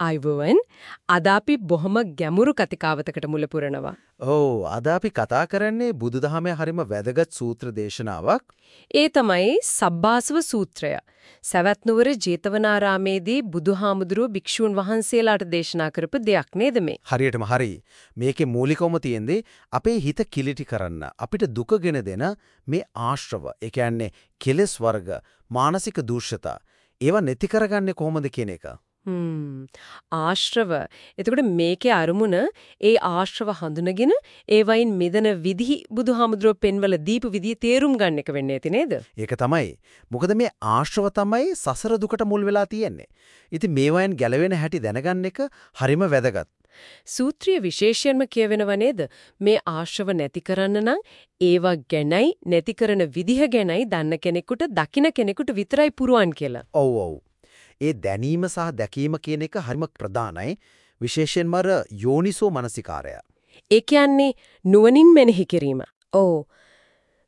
අයිබෝවන් අද අපි බොහොම ගැඹුරු කතිකාවතකට මුල පුරනවා. ඔව් අද අපි කතා කරන්නේ බුදුදහමේ හරිම වැදගත් සූත්‍ර දේශනාවක්. ඒ තමයි සබ්බාසව සූත්‍රය. සවැත් නුවර ජේතවනාරාමේදී බුදුහාමුදුරුව භික්ෂූන් වහන්සේලාට දේශනා කරපු දෙයක් නේද මේ? හරියටම හරි. මේකේ මූලිකවම තියෙන්නේ අපේ හිත කිලිටි කරන්න අපිට දුකගෙන දෙන මේ ආශ්‍රව. ඒ කියන්නේ කෙලෙස් වර්ග, මානසික දූෂ්‍යතා. ඒවා නැති කරගන්නේ කොහොමද කියන එක. හ්ම් ආශ්‍රව. එතකොට මේකේ අරමුණ ඒ ආශ්‍රව හඳුනගෙන ඒ වයින් මිදෙන විදිහි බුදුහාමුදුරුව පෙන්වල දීපු විදිය තේරුම් ගන්න එක වෙන්නේ ඇති නේද? ඒක තමයි. මොකද මේ ආශ්‍රව තමයි සසර දුකට මුල් වෙලා තියෙන්නේ. ඉතින් මේවායින් ගැලවෙන හැටි දැනගන්න එක හරිම වැදගත්. සූත්‍රීය විශේෂයෙන්ම කියවෙනව නේද මේ ආශ්‍රව නැති කරන්න නම් ඒවා ගැනයි නැති කරන විදිහ ගැනයි දන්න කෙනෙකුට දකින කෙනෙකුට විතරයි පුරුවන් කියලා. ඔව් ඔව්. ඒ දැනීම සහ දැකීම කියන එක හරිම ප්‍රධානයි. විශේෂයෙන්ම අර යෝනිසෝ මනසිකාරය. ඒ කියන්නේ නුවණින් මෙනෙහි කිරීම. ඔව්.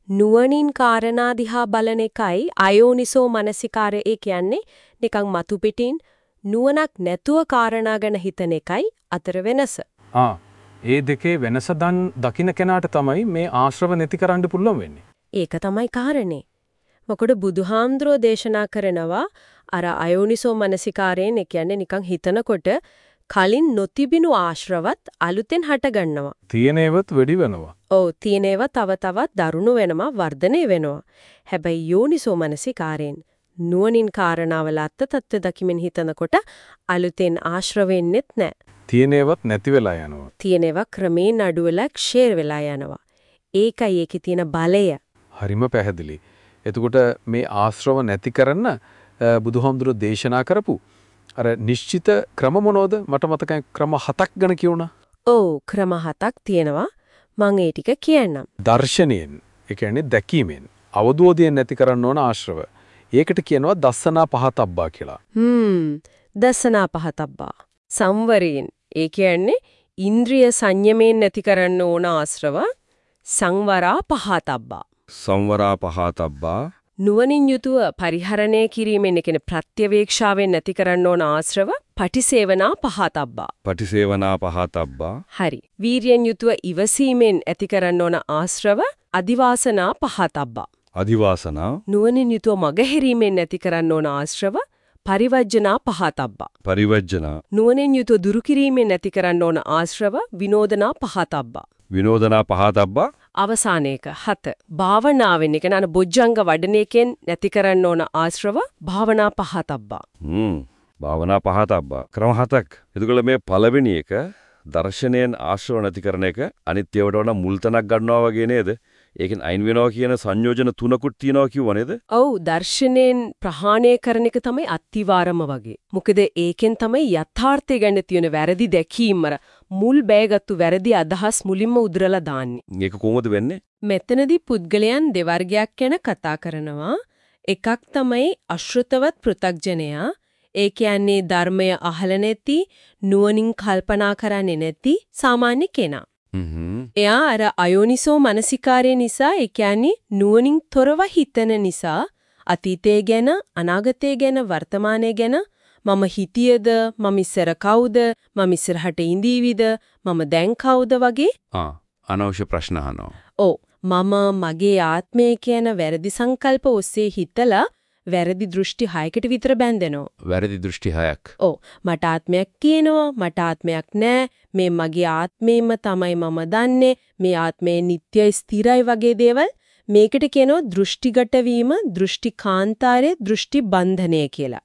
නුවණින් කාරණා දිහා බලන එකයි අයෝනිසෝ මනසිකාරය ඒ කියන්නේ නිකන් මතු පිටින් නුවණක් නැතුව කාරණා ගැන හිතන එකයි අතර වෙනස. ආ ඒ දෙකේ වෙනස දකින්න කෙනාට තමයි මේ ආශ්‍රව නැති කරන්න පුළුවන් වෙන්නේ. ඒක තමයි කාරණේ. මොකද බුදුහාමුදුරෝ දේශනා කරනවා අර අයෝනිසෝ මනසිකාරයෙන් ඒ කියන්නේ නිකන් හිතනකොට කලින් නොතිබිනු ආශ්‍රවත් අලුතෙන් හටගන්නවා. තියෙනේවත් වැඩි වෙනවා. ඔව් තියෙනේව තව තවත් දරුණු වෙනවා වර්ධනය වෙනවා. හැබැයි යෝනිසෝ මනසිකාරයෙන් නුවණින් කාරණාවල අත්ත තත්ත්ව දකිමින් හිතනකොට අලුතෙන් ආශ්‍රවෙන්නෙත් නැහැ. තියෙනේවත් නැති වෙලා යනවා. තියෙනේවා ක්‍රමයෙන් අඩු වෙලා ක්ෂේර වෙලා යනවා. ඒකයි ඒකේ තියෙන බලය. හරිම පැහැදිලි. එතකොට මේ ආශ්‍රව නැති කරන්න බුදුහාමුදුරුවෝ දේශනා කරපු අර නිශ්චිත ක්‍රම මොනවද? මට මතකයි ක්‍රම හතක් ගැන කියුණා. ඔව් ක්‍රම හතක් තියෙනවා. මම ඒ ටික කියන්නම්. දර්ශනයෙන්, ඒ කියන්නේ දැකීමෙන් අවබෝධයෙන් නැති කරන්න ඕන ආශ්‍රව. ඒකට කියනවා දස්සනා පහතබ්බා කියලා. හ්ම්. දස්සනා පහතබ්බා. සංවරයෙන්. ඒ කියන්නේ ඉන්ද්‍රිය සංයමයෙන් නැති කරන්න ඕන ආශ්‍රව සංවරා පහතබ්බා. සංවරා පහතබ්බා නුවණින් යුතුව පරිහරණය කිරීමෙන් කියන ප්‍රත්‍යවේක්ෂාවෙන් නැති කරන්න ඕන ආශ්‍රව පටිසේවනා පහතබ්බා. පටිසේවනා පහතබ්බා. හරි. වීරියෙන් යුතුව ඉවසීමෙන් ඇති කරන්න ඕන ආශ්‍රව අදිවාසනා පහතබ්බා. අදිවාසනා නුවණින් යුතුව මගහැරීමෙන් නැති කරන්න ඕන ආශ්‍රව පරිවර්ජනා පහතබ්බා. පරිවර්ජනා නුවණින් යුතුව දුරු කිරීමෙන් නැති කරන්න ඕන ආශ්‍රව විනෝදනා පහතබ්බා. විනෝදනා පහතබ්බා අවසානයේක හත. භාවනාවෙන් එක නන බොජ්ජංග වඩන එකෙන් නැති කරන්න ඕන ආශ්‍රව භාවනා පහතබ්බා. හ්ම්. භාවනා පහතබ්බා. ක්‍රම හතක්. එතකොට මේ පළවෙනි එක දර්ශනයෙන් ආශ්‍රව නැති කරන එක අනිත්‍යවට වඩා මුල් තැනක් ගන්නවා වගේ නේද? ඒකෙන් අයින් වෙනවා කියන සංයෝජන තුනකුත් තියෙනවා කිව්ව නේද? ඔව් දර්ශනයෙන් ප්‍රහාණය කරන එක තමයි අත්තිවාරම වගේ. මොකද ඒකෙන් තමයි යථාර්ථය ගැන තියෙන වැරදි දැකීම මුල් බෑගත්තු වැරදි අදහස් මුලින්ම උදුරලා දාන්නේ. මේක කොහොමද වෙන්නේ? මෙතනදී පුද්ගලයන් දෙවර්ගයක් ගැන කතා කරනවා. එකක් තමයි අශෘතවත් පෘ탁ජනයා. ඒ කියන්නේ ධර්මය අහල නැති, නුවණින් කල්පනා කරන්නේ නැති සාමාන්‍ය කෙනා. එයා අර අයෝනිසෝ මනසිකාරය නිසා ඒ කියන්නේ නුවණින් තොරව හිතන නිසා අතීතය ගැන අනාගතය ගැන වර්තමානය ගැන මම හිතියද මම ඉස්සර කවුද මම ඉස්සරහට ඉඳීවිද මම දැන් කවුද වගේ ආ අනවශ්‍ය ප්‍රශ්න අහනවා. ඔව් මම මගේ ආත්මය කියන වැරදි සංකල්ප ඔස්සේ හිතලා වැරදි දෘෂ්ටි හයකට විතර බැඳෙනවා. වැරදි දෘෂ්ටි හයක්. ඔව් මට ආත්මයක් කියනවා මට ආත්මයක් නැහැ මේ මගේ ආත්මෙම තමයි මම දන්නේ මේ ආත්මය නිට්ටයයි ස්ථිරයි වගේ දේවල් මේකට කියනවා දෘෂ්ටිගත වීම දෘෂ්ටිකාන්තාරයේ දෘෂ්ටි බන්ධනය කියලා.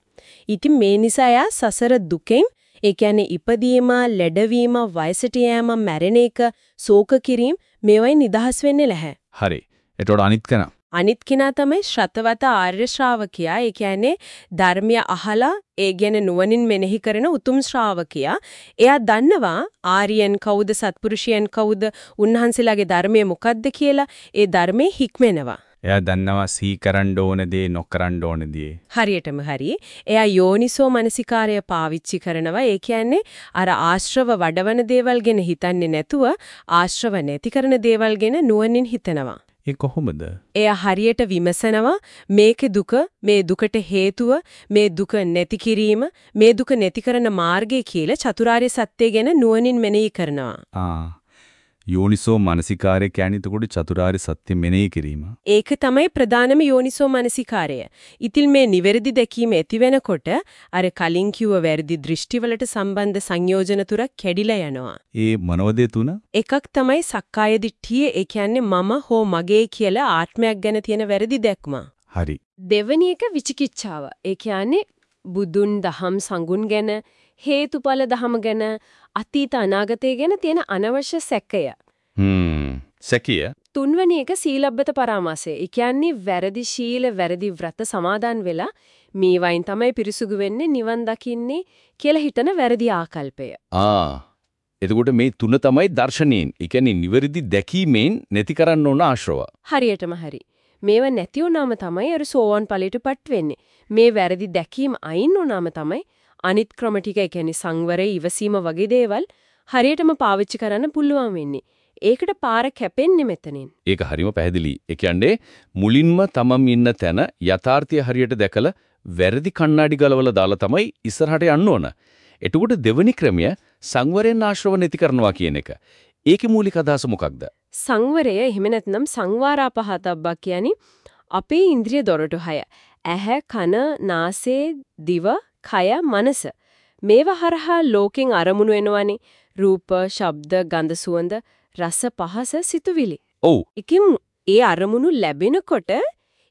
ඉතින් මේ නිසා යා සසර දුකෙන් ඒ කියන්නේ ඉපදීම, ලැඩවීම, වයසට යෑම, මැරෙන එක, ශෝක කිරීම මේවයි නිදහස් වෙන්නේ නැහැ. හරි. ඒතකොට අනිත් කෙනා අනිත් කෙනා තමයි ශ්‍රතවත ආර්ය ශ්‍රාවකයා. ඒ කියන්නේ ධර්මය අහලා ඒ ගැන නුවණින් මෙනෙහි කරන උතුම් ශ්‍රාවකයා. එයා දන්නවා ආර්යයන් කවුද සත්පුරුෂයන් කවුද උන්වහන්සේලාගේ ධර්මය මොකද්ද කියලා. ඒ ධර්මයේ හික්මෙනවා. එයා දන්නවා සී කරන්න ඕන දේ නොකරන්න ඕන දේ. හරියටම හරි. එයා යෝනිසෝ මනසිකාරය පාවිච්චි කරනවා. ඒ කියන්නේ අර ආශ්‍රව වඩවන දේවල් ගැන හිතන්නේ නැතුව ආශ්‍රව නැති කරන දේවල් ගැන නුවණින් හිතනවා. ඒ කොහොමද? එයා හරියට විමසනවා මේකේ දුක මේ දුකට හේතුව මේ දුක නැති කිරීම මේ දුක නැති කරන මාර්ගය කියලා චතුරාර්ය සත්‍ය ගැන නුවණින් මෙනෙහි කරනවා. ආ යෝනිසෝ මානසිකාරය කියන්නේ එතකොට චතුරාර්ය සත්‍ය මෙනෙහි කිරීම. ඒක තමයි ප්‍රධානම යෝනිසෝ මනසිකාරය. ඉතින් මේ නිවැරදි දැකීම ඇති වෙනකොට අර කලින් කිව්ව වැරදි දෘෂ්ටිවලට සම්බන්ධ සංයෝජන තුරක් කැඩිලා යනවා. ඒ මනෝදේ තුන එකක් තමයි සක්කාය දිට්ඨිය ඒ කියන්නේ මම හෝ මගේ කියලා ආත්මයක් ගැන තියෙන වැරදි දැක්ම. හරි. දෙවැනි එක විචිකිච්ඡාව. ඒ කියන්නේ බුදුන් දහම් සංගුණ ගැන හේතුඵල දහම ගැන අතීත අනාගතය ගැන තියෙන අනවශ්‍ය සැකය. හ්ම්. සැකිය. තුන්වෙනි එක සීලබ්බත පරාමාසය. ඒ කියන්නේ වැරදි ශීල වැරදි ව්‍රත සමාදන් වෙලා මේ වයින් තමයි පිරිසුදු වෙන්නේ නිවන් දකින්නේ කියලා හිතන වැරදි ආකල්පය. ආ එතකොට මේ තුන තමයි දර්ශනීන්. ඒ කියන්නේ නිවැරදි දැකීමෙන් නැති කරන්න ඕන ආශ්‍රව. හරියටම හරි. මේව නැති වුණාම තමයි අර සෝවන් ඵලයටපත් වෙන්නේ. මේ වැරදි දැකීම අයින් වුණාම තමයි අනිත් ක්‍රම ටික ඒ කියන්නේ සංවරය ඉවසීම වගේ දේවල් හරියටම පාවිච්චි කරන්න පුළුවන් වෙන්නේ. ඒකට පාර කැපෙන්නේ මෙතනින්. ඒක හරිම පැහැදිලි. ඒ කියන්නේ මුලින්ම තමම් ඉන්න තැන යථාර්ථය හරියට දැකලා වැරදි කණ්ණාඩි ගලවලා දාලා තමයි ඉස්සරහට යන්න ඕන. එතකොට දෙවෙනි ක්‍රමය සංවරයෙන් ආශ්‍රව නැති කරනවා කියන එක. ඒකේ මූලික අදහස මොකක්ද? සංවරය එහෙම නැත්නම් සංවාරාපහතබ්බා කියන්නේ අපේ ඉන්ද්‍රිය දොරටු හය. ඇහැ, කන, නාසය, දිව, කය, මනස. මේවා හරහා ලෝකෙන් අරමුණු එනවනේ. රූප, ශබ්ද, ගන්ධ, සුවඳ, රස, පහස, සිතුවිලි. ඔව්. ඉකින් ඒ අරමුණු ලැබෙනකොට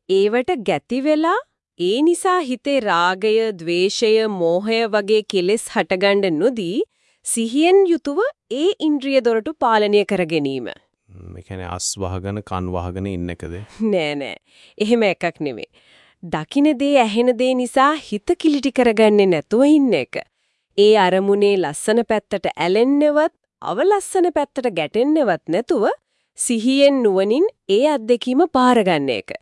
ඒවට ගැති වෙලා ඒ නිසා හිතේ රාගය, ద్వේෂය, මෝහය වගේ කෙලෙස් හටගන්න නොදී සිහියෙන් යුතුව ඒ ඉන්ද්‍රිය දොරටු පාලනය කර ගැනීම. මේ කියන්නේ අස් වහගෙන කන් වහගෙන ඉන්න එකද? නෑ නෑ. එහෙම එකක් නෙමෙයි. දකින දේ ඇහෙන දේ නිසා හිත කිලිටි කරගන්නේ නැතුව ඉන්න එක. ඒ අරමුණේ ලස්සන පැත්තට ඇලෙන්නවත්, අවලස්සන පැත්තට ගැටෙන්නවත් නැතුව සිහියෙන් නුවණින් ඒ අත්දැකීම පාරගන්න එක.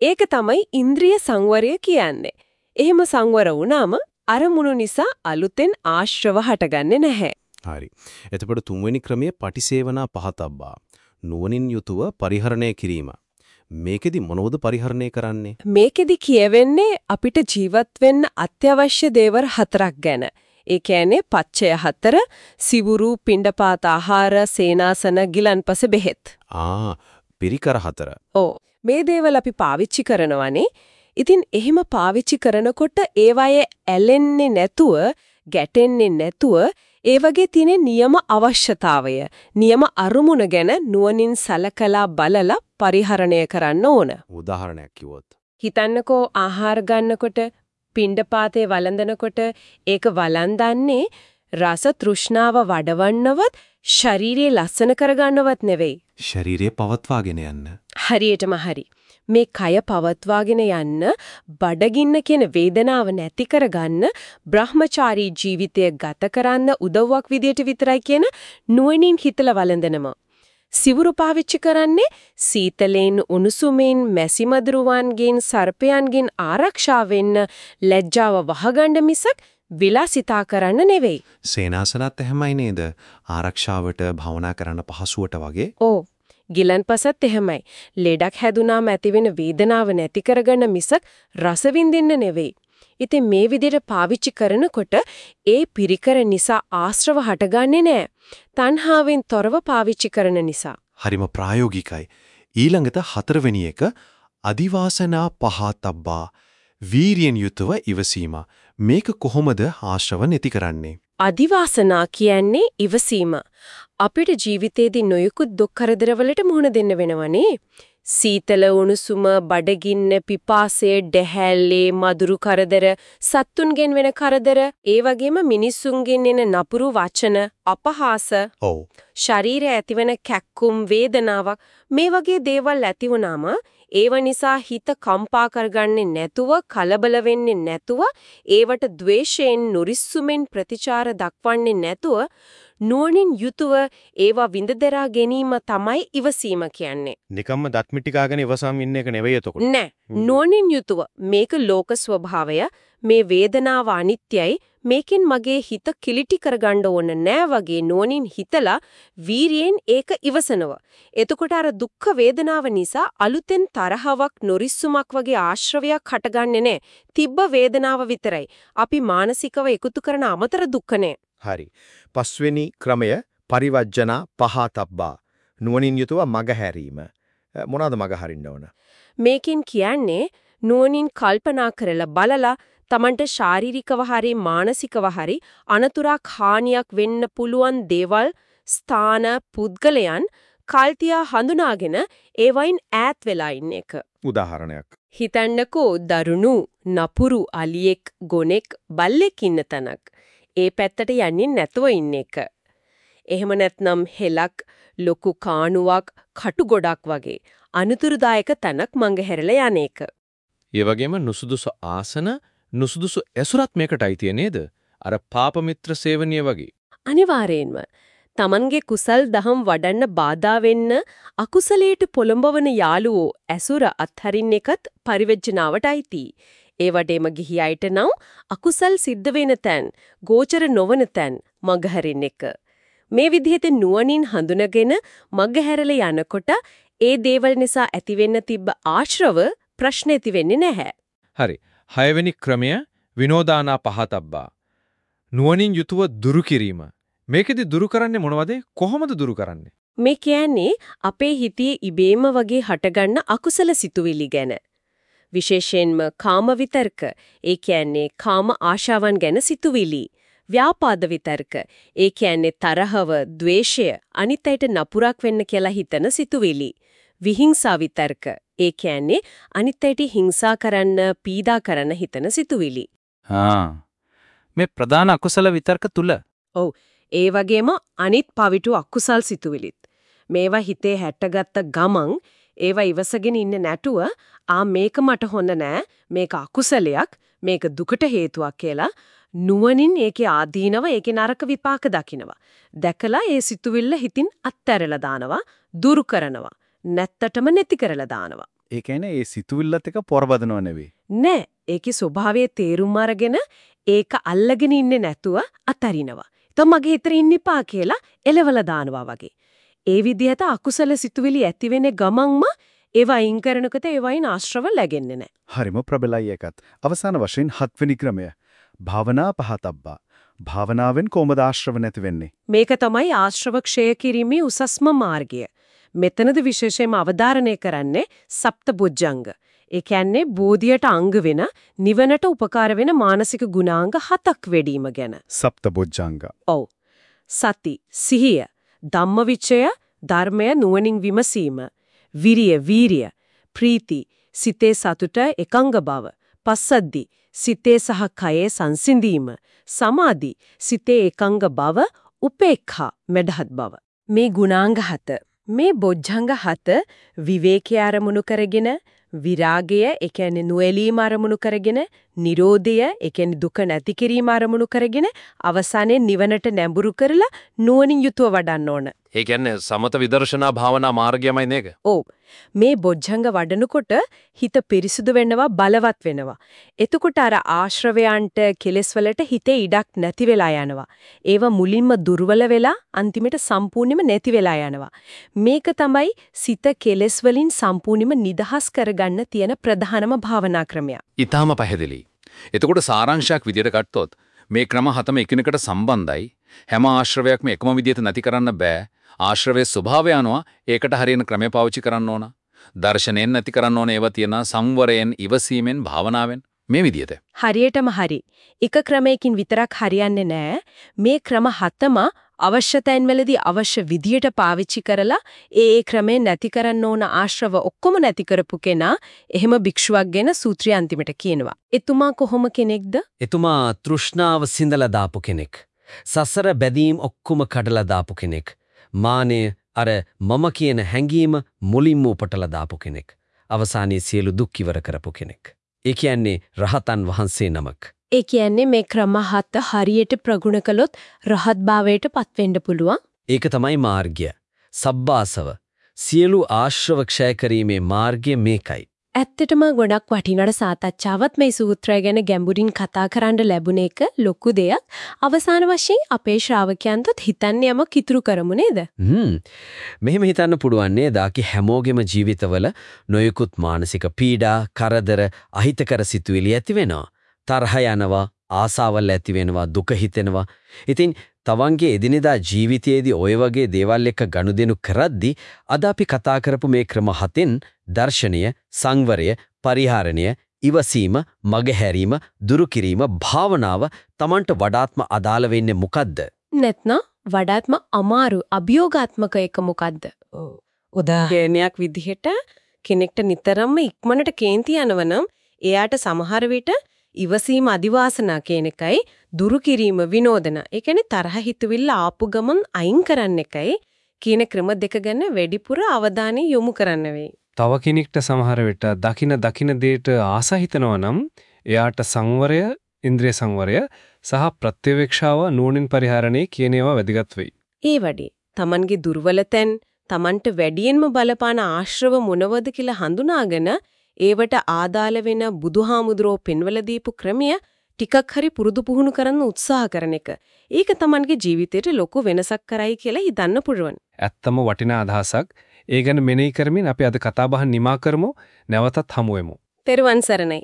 ඒක තමයි ඉන්ද්‍රිය සංවරය කියන්නේ. එහෙම සංවර වුණාම අරමුණු නිසා අලුතෙන් ආශ්‍රව හටගන්නේ නැහැ. හරි. එතකොට තුන්වෙනි ක්‍රමය පටිසේවනා පහතබ්බා. නුවණින් යුතුව පරිහරණය කිරීම. මේකෙදි මොනවද පරිහරණය කරන්නේ? මේකෙදි කියවෙන්නේ අපිට ජීවත් වෙන්න අත්‍යවශ්‍ය දේවල් හතරක් ගැන. ඒ කියන්නේ පච්චය හතර, සිවුරු, පිණ්ඩපාත ආහාර, සේනාසන, ගිලන්පස බෙහෙත්. ආ, පිරිකර හතර. ඔව්. මේ දේවල් අපි පාවිච්චි කරනවානේ. ඉතින් එහෙම පාවිච්චි කරනකොට ඒවායේ ඇලෙන්නේ නැතුව, ගැටෙන්නේ නැතුව ඒ වගේ තියෙන නියම අවශ්‍යතාවය, නියම අරුමුණ ගැන නුවණින් සලකලා බලලා පරිහරණය කරන්න ඕන. උදාහරණයක් කිව්වොත්. හිතන්නකෝ ආහාර ගන්නකොට පිණ්ඩපාතේ වළඳනකොට ඒක වළඳන්නේ රස තෘෂ්ණාව වඩවන්නවත් ශරීරයේ ලස්සන කරගන්නවත් නෙවෙයි. ශරීරය පවත්වාගෙන යන්න. හරියටම හරි. මේ කය පවත්වාගෙන යන්න බඩගින්න කියන වේදනාව නැති කරගන්න බ්‍රහ්මචාරී ජීවිතය ගත කරන්න උදව්වක් විදියට විතරයි කියන නුවණින් හිතලා වළඳනවා. සිවුරු පාවිච්චි කරන්නේ සීතලෙන් උණුසුමෙන් මැසිමදුරුවන්ගෙන් සර්පයන්ගෙන් ආරක්ෂා වෙන්න ලැජ්ජාව වහගන්න මිසක් විලාසිතා කරන්න නෙවෙයි. සේනාසනත් එහෙමයි නේද? ආරක්ෂාවට භවනා කරන්න පහසුවට වගේ. ඕ ගිලන්පසත් එහෙමයි. ලෙඩක් හැදුනාම ඇතිවෙන වේදනාව නැති කරගන්න මිසක් රස විඳින්න නෙවෙයි. ඉතින් මේ විදිහට පාවිච්චි කරනකොට ඒ පිරිකර නිසා ආශ්‍රව හටගන්නේ නැහැ. තණ්හාවෙන් තොරව පාවිච්චි කරන නිසා. හරිම ප්‍රායෝගිකයි. ඊළඟට හතරවෙනි එක අදිවාසනා පහතබ්බා වීරියෙන් යුතුව ඉවසීම. මේක කොහොමද ආශ්‍රව නැති කරන්නේ? අදිවාසනා කියන්නේ ඉවසීම. අපිට ජීවිතේදී නොයෙකුත් දුක් කරදරවලට මුහුණ දෙන්න වෙනවනේ. සීතල උණුසුම, බඩගින්න, පිපාසය, දැහැල්ලේ, මදුරු කරදර, සත්තුන්ගෙන් වෙන කරදර, ඒ වගේම මිනිසුන්ගෙන් එන නපුරු වචන, අපහාස, ඔව්. ශරීරය ඇතිවන කැක්කුම් වේදනාවක් මේ වගේ දේවල් ඇති වුනාම ඒව නිසා හිත කම්පා කරගන්නේ නැතුව කලබල වෙන්නේ නැතුව ඒවට द्वේෂයෙන් නුරිස්සුමෙන් ප්‍රතිචාර දක්වන්නේ නැතුව නුවණින් යුතුව ඒවා විඳදරා ගැනීම තමයි ඉවසීම කියන්නේ. නිකම්ම දත් මිටි කාගෙන ඉවසම් ඉන්න එක නෙවෙයි එතකොට. නෑ. නුවණින් යුතුව මේක ලෝක ස්වභාවය මේ වේදනාව අනිත්‍යයි මේකෙන් මගේ හිත කිලිටි කරගන්න ඕන නෑ වගේ නුවණින් හිතලා වීරියෙන් ඒක ඉවසනවා. එතකොට අර දුක්ඛ වේදනාව නිසා අලුතෙන් තරහවක් නොරිස්සුමක් වගේ ආශ්‍රවයක් හටගන්නේ නෑ. තිබ්බ වේදනාව විතරයි. අපි මානසිකව එකතු කරන අමතර දුක්ඛ නෑ. හරි. පස්වෙනි ක්‍රමය පරිවර්ජනා පහතබ්බා. නුවණින් යුතුව මග හැරීම. මොනවාද මග හරින්න ඕන? මේකෙන් කියන්නේ නුවණින් කල්පනා කරලා බලලා Tamanට ශාරීරිකව හරි මානසිකව හරි අනතුරක් හානියක් වෙන්න පුළුවන් දේවල් ස්ථාන පුද්ගලයන් කල්තියා හඳුනාගෙන ඒවයින් ඈත් වෙලා ඉන්න එක. උදාහරණයක්. හිතන්නකෝ දරුණු නපුරු අලියෙක් ගොනෙක් බල්ලෙක් ඉන්න තැනක්. ඒ පැත්තට යන්නේ නැතුව ඉන්න එක. එහෙම නැත්නම් හෙලක් ලොකු කාණුවක් කටු ගොඩක් වගේ අනුතුරුදායක තැනක් මඟහැරලා යන එක. ඒ වගේම නුසුදුසු ආසන නුසුදුසු ඇසුරත් මේකටයි tie නේද? අර පාප මිත්‍ර සේවනීය වගේ. අනිවාර්යෙන්ම Tamanගේ කුසල් දහම් වඩන්න බාධා වෙන්න අකුසලයට පොළඹවන යාළුවෝ ඇසුර අත්හරින්න එකත් පරිවර්ජනාවටයි ඒ වටේම ගිහි අයට නම් අකුසල් සිද්ධ වෙන තැන්, ගෝචර නොවන තැන් මගහරින්න එක. මේ විදිහට නුවණින් හඳුනගෙන මගහැරලා යනකොට ඒ දේවල් නිසා ඇතිවෙන්න තිබ්බ ආශ්‍රව ප්‍රශ්න ඇති වෙන්නේ නැහැ. හරි. හයවෙනි ක්‍රමය විනෝදානා පහතබ්බා. නුවණින් යුතුව දුරු කිරීම. මේකෙදි දුරු කරන්නේ මොනවද? කොහොමද දුරු කරන්නේ? මේ කියන්නේ අපේ හිතේ ඉබේම වගේ හටගන්න අකුසල සිතුවිලි ගැන. විශේෂයෙන්ම කාම විතර්ක, ඒ කියන්නේ කාම ආශාවන් ගැන සිතුවිලි. ව්‍යාපාද විතර්ක, ඒ කියන්නේ තරහව, ద్వේෂය, අනිත් අයට නපුරක් වෙන්න කියලා හිතන සිතුවිලි. විහිංසා විතර්ක, ඒ කියන්නේ අනිත් අයට හිංසා කරන්න, පීඩා කරන්න හිතන සිතුවිලි. මේ ප්‍රධාන අකුසල විතර්ක තුල ඒ වගේම අනිත් පවිටු අකුසල් සිතුවිලිත්. මේවා හිතේ හැටගත්ත ගමන් ඒවා ඉවසගෙන ඉන්න නැතුව ආ මේක මට හොඳ නෑ මේක අකුසලයක් මේක දුකට හේතුවක් කියලා නුවණින් ඒකේ ආදීනව ඒකේ නරක විපාක දකිනවා. දැකලා ඒ සිතුවිල්ල හිතින් අත්හැරලා දානවා, දුරු කරනවා. නැත්තටම නැති කරලා දානවා. ඒ කියන්නේ ඒ සිතුවිල්ලත් එක පොරබදනව නෙවෙයි. නෑ ඒකේ ස්වභාවයේ තේරුම් අරගෙන ඒක අල්ලගෙන ඉන්නේ නැතුව අතරිනවා. එතකොට මගේ හිතේ ඉන්නපා කියලා එලවලා දානවා වගේ. ඒ විදිහට අකුසල සිතුවිලි ඇති වෙන ගමන්ම ඒවා අයින් කරනකොට ඒවයින් ආශ්‍රව läගෙන්නේ නැහැ. හරිම ප්‍රබලයි එකත්. අවසාන වශයෙන් හත්වෙනි ක්‍රමය. භාවනා පහතබ්බා. භාවනාවෙන් කොහොමද ආශ්‍රව නැති වෙන්නේ? මේක තමයි ආශ්‍රව ක්ෂය කිරීමේ උසස්ම මාර්ගය. මෙතනද විශේෂයෙන්ම අවධාරණය කරන්නේ සප්තබුද්ධංග. ඒ කියන්නේ බෝධියට අංග වෙන නිවනට උපකාර වෙන මානසික ගුණාංග හතක් වැඩිම ගැන. සප්තබොජ්ජංග. ඔව්. සති, සිහිය, ධම්මවිචය, ධර්මය නුවණින් විමසීම, විරිය, වීරිය, ප්‍රීති, සිතේ සතුට එකංග බව, පස්සද්දි, සිතේ සහ කයේ සංසිඳීම, සමාධි, සිතේ එකංග බව, උපේක්ඛා, මෙඩහත් බව. මේ ගුණාංග හත. මේ බොජ්ජංග හත විවේකී අරමුණු කරගෙන විරාගය ඒ කියන්නේ නොඇලීම අරමුණු කරගෙන නිරෝධය ඒ කියන්නේ දුක නැති කිරීම අරමුණු කරගෙන අවසානයේ නිවනට නැඹුරු කරලා නුවණින් යුතුව වඩන්න ඕන. ඒ කියන්නේ සමත විදර්ශනා භාවනා මාර්ගයමයි නේද? ඔව්. මේ බොජ්ජංග වඩනකොට හිත පිරිසුදු වෙනවා බලවත් වෙනවා. එතකොට අර ආශ්‍රවයන්ට කෙලෙස් වලට හිතේ ඉඩක් නැති වෙලා යනවා. ඒව මුලින්ම දුර්වල වෙලා අන්තිමට සම්පූර්ණයෙන්ම නැති වෙලා යනවා. මේක තමයි සිත කෙලෙස් වලින් සම්පූර්ණයෙන්ම නිදහස් කරගන්න තියෙන ප්‍රධානම භාවනා ක්‍රමය. ඊටාම පැහැදිලි. එතකොට සාරාංශයක් විදියට ගත්තොත් මේ ක්‍රම හතම එකිනෙකට සම්බන්ධයි. හැම ආශ්‍රවයක්ම එකම විදියට නැති කරන්න බෑ. ආශ්‍රවයේ ස්වභාවය අනුව ඒකට හරියන ක්‍රමය පාවිච්චි කරන්න ඕන. දර්ශනයෙන් නැති කරන්න ඕන ඒවා තියෙන සංවරයෙන්, ඉවසීමෙන්, භාවනාවෙන් මේ විදියට. හරියටම හරි. එක ක්‍රමයකින් විතරක් හරියන්නේ නැහැ. මේ ක්‍රම හතම අවශ්‍ය තැන්වලදී අවශ්‍ය විදියට පාවිච්චි කරලා ඒ ඒ ක්‍රමේ නැති කරන්න ඕන ආශ්‍රව ඔක්කොම නැති කරපු කෙනා එහෙම භික්ෂුවක් ගැන සූත්‍රය අන්තිමට කියනවා. එතුමා කොහොම කෙනෙක්ද? එතුමා තෘෂ්ණාව සිඳලා දාපු කෙනෙක්. සසර බැදීම් ඔක්කොම කඩලා දාපු කෙනෙක්. මානෙ අර මම කියන හැඟීම මුලින්ම උපටලා දාපු කෙනෙක්. අවසානයේ සියලු දුක් ඉවර කරපු කෙනෙක්. ඒ කියන්නේ රහතන් වහන්සේ නමක්. ඒ කියන්නේ මේ ක්‍රම හත හරියට ප්‍රගුණ කළොත් රහත් භාවයට පත්වෙන්න පුළුවන්. ඒක තමයි මාර්ගය. සබ්බාසව. සියලු ආශ්‍රව ක්ෂය කිරීමේ මාර්ගය මේකයි. ඇත්තටම ගොඩක් වටිනට සාතච්ඡාවත් මේ සූත්‍රය ගැන ගැඹුරින් කතා කරන්න ලැබුණ එක ලොකු දෙයක්. අවසාන වශයෙන් අපේ ශ්‍රාවකයන්ටත් හිතන්න යමක් ඉතුරු කරමු නේද? හ්ම්. මෙහෙම හිතන්න පුළුවන් නේද? අපි හැමෝගෙම ජීවිතවල නොයෙකුත් මානසික පීඩා, කරදර, අහිතකර සිතුවිලි ඇති වෙනවා. තරහ යනවා, ආසාවල් ඇති වෙනවා, දුක හිතෙනවා. ඉතින් තවන්ගේ එදිනෙදා ජීවිතයේදී ওই වගේ දේවල් එක්ක ගනුදෙනු කරද්දී අද අපි කතා කරපු මේ ක්‍රම හතෙන් දර්ශනය, සංවරය, පරිහරණය, ඉවසීම, මගහැරීම, දුරු කිරීම, භාවනාව Tamanට වඩාත්ම අදාළ වෙන්නේ මොකද්ද? නැත්නම් වඩාත්ම අමාරු අභියෝගාත්මක එක මොකද්ද? උදාහරණයක් විදිහට කෙනෙක්ට නිතරම ඉක්මනට කේන්ති යනවනම් එයාට සමහර විට ඉවසීම අදිවාසනා කියන එකයි දුරු කිරීම විනෝදන. ඒ කියන්නේ තරහ හිතුවිල්ල ආපු ගමන් අයින් කරන්න එකයි කියන ක්‍රම දෙක ගැන වැඩිපුර අවධානය යොමු කරන්න වෙයි. තව කෙනෙක්ට සමහර විට දකින දකින දෙයට ආස හිතනවා නම් එයාට සංවරය, ඉන්ද්‍රිය සංවරය සහ ප්‍රත්‍යවේක්ෂාව නුවණින් පරිහරණය කියන ඒවා වැදගත් වෙයි. ඒ වඩේ Tamanගේ දුර්වල තැන් Tamanට වැඩියෙන්ම බලපාන ආශ්‍රව මොනවද කියලා හඳුනාගෙන ඒවට ආදාළ වෙන බුදුහාමුදුරෝ පෙන්වලා දීපු ක්‍රමය ටිකක් හරි පුරුදු පුහුණු කරන්න උත්සාහ කරන එක. ඒක Tamanගේ ජීවිතේට ලොකු වෙනසක් කරයි කියලා හිතන්න පුළුවන්. ඇත්තම වටිනා අදහසක්. ඒ ගැන මෙනෙහි කරමින් අපි අද කතාබහ නිමා කරමු. නැවතත් හමු වෙමු. තෙරුවන් සරණයි.